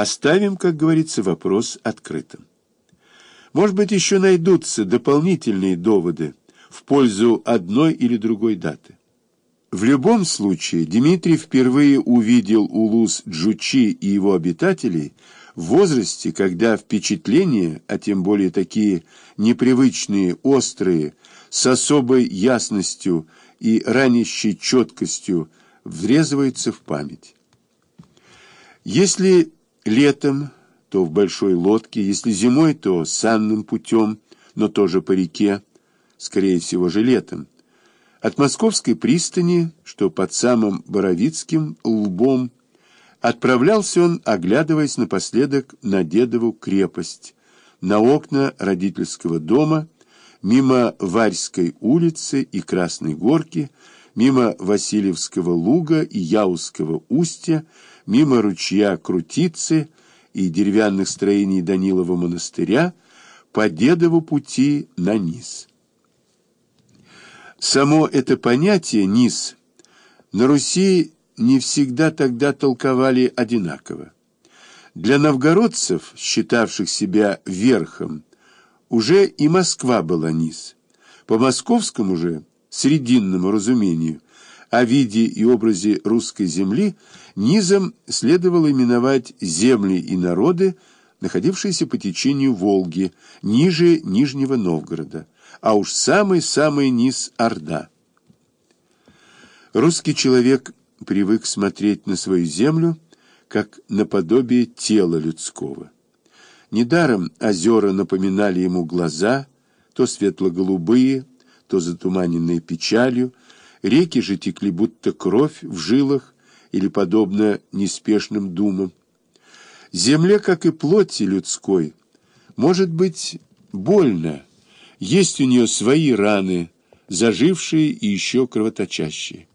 Оставим, как говорится, вопрос открытым. Может быть, еще найдутся дополнительные доводы в пользу одной или другой даты. В любом случае, Дмитрий впервые увидел Улус Джучи и его обитателей в возрасте, когда впечатления, а тем более такие непривычные, острые, с особой ясностью и ранящей четкостью, врезываются в память. Если летом, то в большой лодке, если зимой, то санным путем, но тоже по реке, скорее всего же летом, от московской пристани, что под самым Боровицким лбом, отправлялся он, оглядываясь напоследок на Дедову крепость, на окна родительского дома, мимо Варьской улицы и Красной горки, мимо Васильевского луга и Яузского устья, мимо ручья Крутицы и деревянных строений Данилова монастыря, по Дедову пути на низ. Само это понятие «низ» на Руси не всегда тогда толковали одинаково. Для новгородцев, считавших себя верхом, уже и Москва была низ. По московскому же, срединному разумению, о виде и образе русской земли, низом следовало именовать земли и народы, находившиеся по течению Волги, ниже Нижнего Новгорода а уж самый-самый низ Орда. Русский человек привык смотреть на свою землю, как наподобие тела людского. Недаром озера напоминали ему глаза, то светло-голубые, то затуманенные печалью, реки же текли будто кровь в жилах или подобно неспешным думам. Земле, как и плоти людской, может быть больно, есть у нее свои раны, зажившие и еще кровоточащие.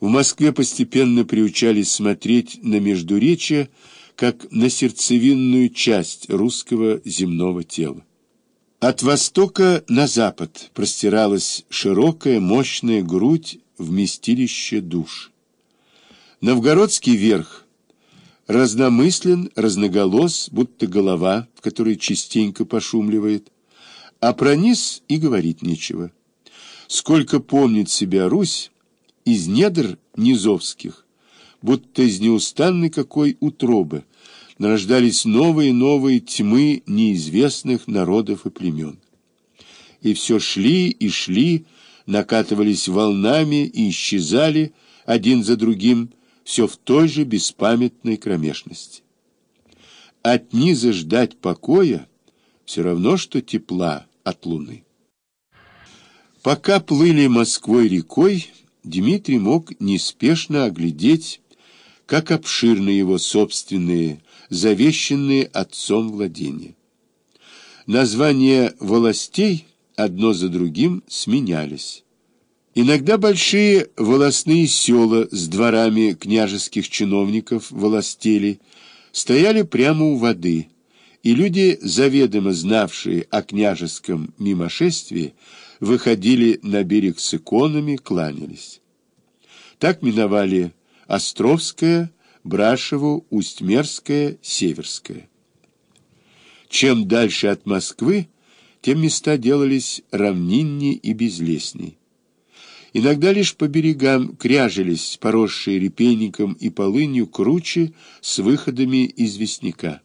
В Москве постепенно приучались смотреть на Междуречье как на сердцевинную часть русского земного тела. От востока на запад простиралась широкая, мощная грудь вместилище душ. Новгородский верх разномыслен, разноголос, будто голова, в которой частенько пошумливает, а про низ и говорить нечего. Сколько помнит себя Русь из недр низовских, будто из неустанной какой утробы, нарождались новые-новые тьмы неизвестных народов и племен. И все шли и шли, накатывались волнами и исчезали один за другим, все в той же беспамятной кромешности. От низа ждать покоя все равно, что тепла от луны. Пока плыли Москвой рекой, Дмитрий мог неспешно оглядеть, как обширны его собственные, завещанные отцом владения. Названия волостей одно за другим сменялись. Иногда большие волостные села с дворами княжеских чиновников, волостелей, стояли прямо у воды – и люди, заведомо знавшие о княжеском мимошествии, выходили на берег с иконами, кланялись. Так миновали Островская, Брашеву, Устьмерская, Северская. Чем дальше от Москвы, тем места делались равнинней и безлесней. Иногда лишь по берегам кряжились поросшие репейником и полынью круче с выходами известняка.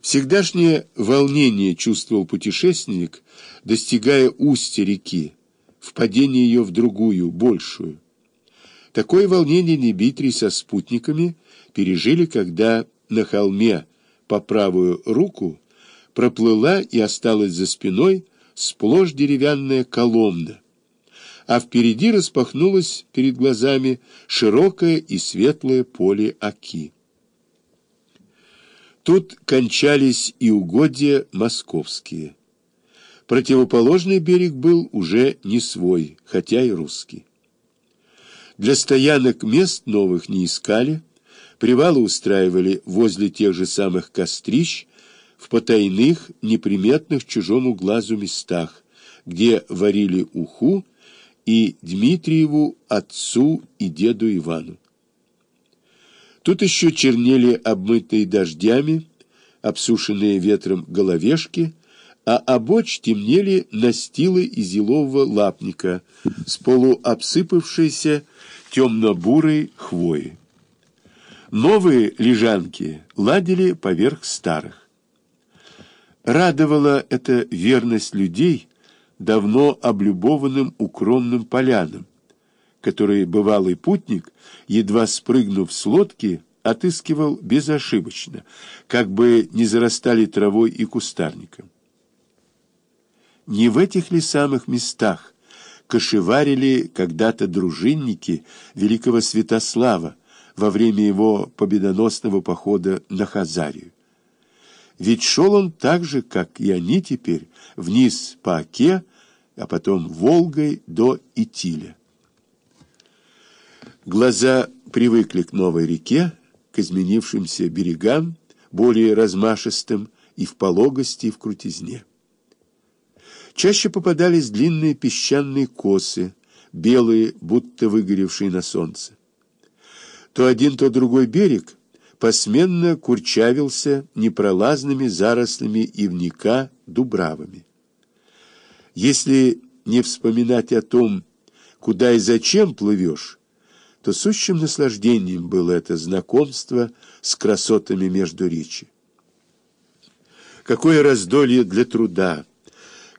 Всегдашнее волнение чувствовал путешественник, достигая устья реки, впадение ее в другую, большую. Такое волнение Небитрий со спутниками пережили, когда на холме по правую руку проплыла и осталась за спиной сплошь деревянная коломна, а впереди распахнулось перед глазами широкое и светлое поле Аки. Тут кончались и угодья московские. Противоположный берег был уже не свой, хотя и русский. Для стоянок мест новых не искали, привалы устраивали возле тех же самых кострищ, в потайных, неприметных чужому глазу местах, где варили уху и Дмитриеву отцу и деду Ивану. Тут еще чернели обмытые дождями, обсушенные ветром головешки, а обочь темнели настилы из елового лапника с полуобсыпавшейся темно-бурой хвоей. Новые лежанки ладили поверх старых. Радовала эта верность людей давно облюбованным укромным полянам, которые бывалый путник, едва спрыгнув с лодки, отыскивал безошибочно, как бы не зарастали травой и кустарником. Не в этих ли самых местах кошеварили когда-то дружинники великого Святослава во время его победоносного похода на Хазарию? Ведь шел он так же, как и они теперь, вниз по Оке, а потом Волгой до Итиля. Глаза привыкли к новой реке, к изменившимся берегам, более размашистым и в пологости, и в крутизне. Чаще попадались длинные песчаные косы, белые, будто выгоревшие на солнце. То один, то другой берег посменно курчавился непролазными зарослями ивника дубравами. Если не вспоминать о том, куда и зачем плывешь, то сущим наслаждением было это знакомство с красотами между речи. Какое раздолье для труда!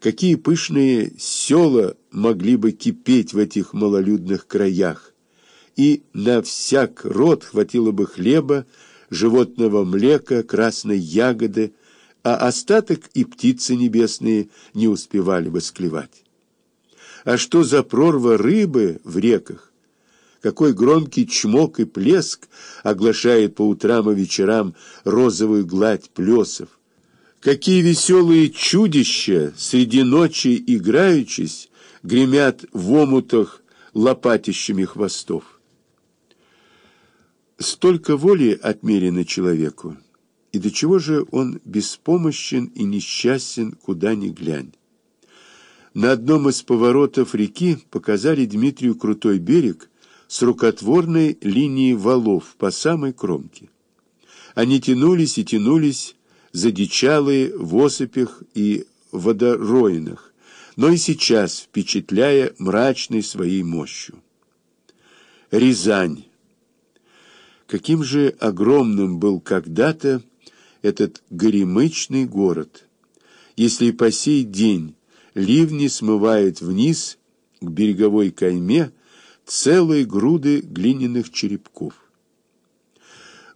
Какие пышные села могли бы кипеть в этих малолюдных краях, и на всяк род хватило бы хлеба, животного млека, красной ягоды, а остаток и птицы небесные не успевали бы склевать. А что за прорва рыбы в реках? Какой громкий чмок и плеск оглашает по утрам и вечерам розовую гладь плесов? Какие веселые чудища среди ночи играючись гремят в омутах лопатищами хвостов. Столько воли отмерено человеку, и до чего же он беспомощен и несчастен, куда ни глянь. На одном из поворотов реки показали Дмитрию крутой берег с рукотворной линией валов по самой кромке. Они тянулись и тянулись, задичалые в осыпях и водороинах, но и сейчас впечатляя мрачной своей мощью. Рязань. Каким же огромным был когда-то этот горемычный город, если по сей день ливни смывают вниз к береговой кайме целые груды глиняных черепков.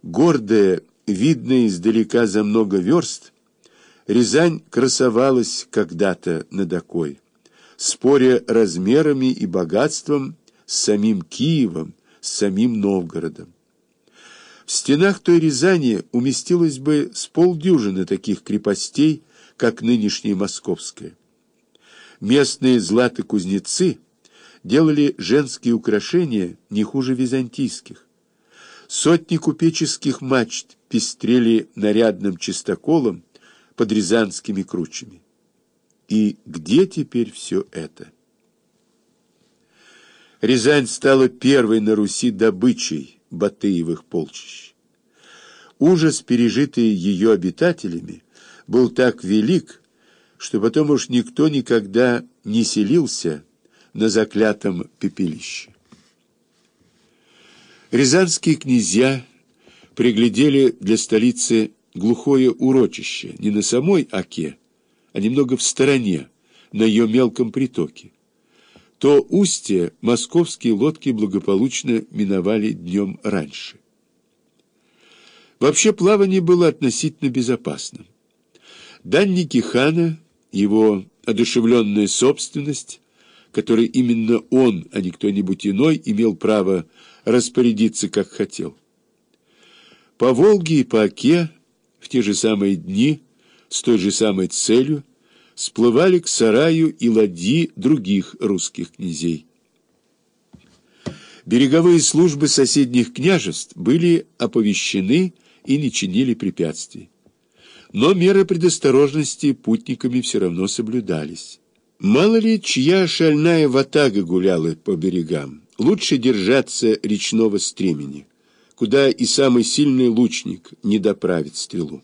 Гордая видная издалека за много верст, Рязань красовалась когда-то над Окой, споря размерами и богатством с самим Киевом, с самим Новгородом. В стенах той Рязани уместилось бы с полдюжины таких крепостей, как нынешняя Московская. Местные златы-кузнецы делали женские украшения не хуже византийских. Сотни купеческих мачт пестрели нарядным чистоколом под рязанскими кручами. И где теперь все это? Рязань стала первой на Руси добычей Батыевых полчищ. Ужас, пережитый ее обитателями, был так велик, что потом уж никто никогда не селился на заклятом пепелище. Рязанские князья приглядели для столицы глухое урочище не на самой Оке, а немного в стороне, на ее мелком притоке. То устье московские лодки благополучно миновали днем раньше. Вообще плавание было относительно безопасным. Данники хана, его одушевленная собственность, которой именно он, а не кто-нибудь иной, имел право распорядиться, как хотел. По Волге и по Оке в те же самые дни с той же самой целью сплывали к сараю и ладьи других русских князей. Береговые службы соседних княжеств были оповещены и не чинили препятствий. Но меры предосторожности путниками все равно соблюдались. Мало ли, чья шальная ватага гуляла по берегам. Лучше держаться речного стремени. куда и самый сильный лучник не доправит стрелу.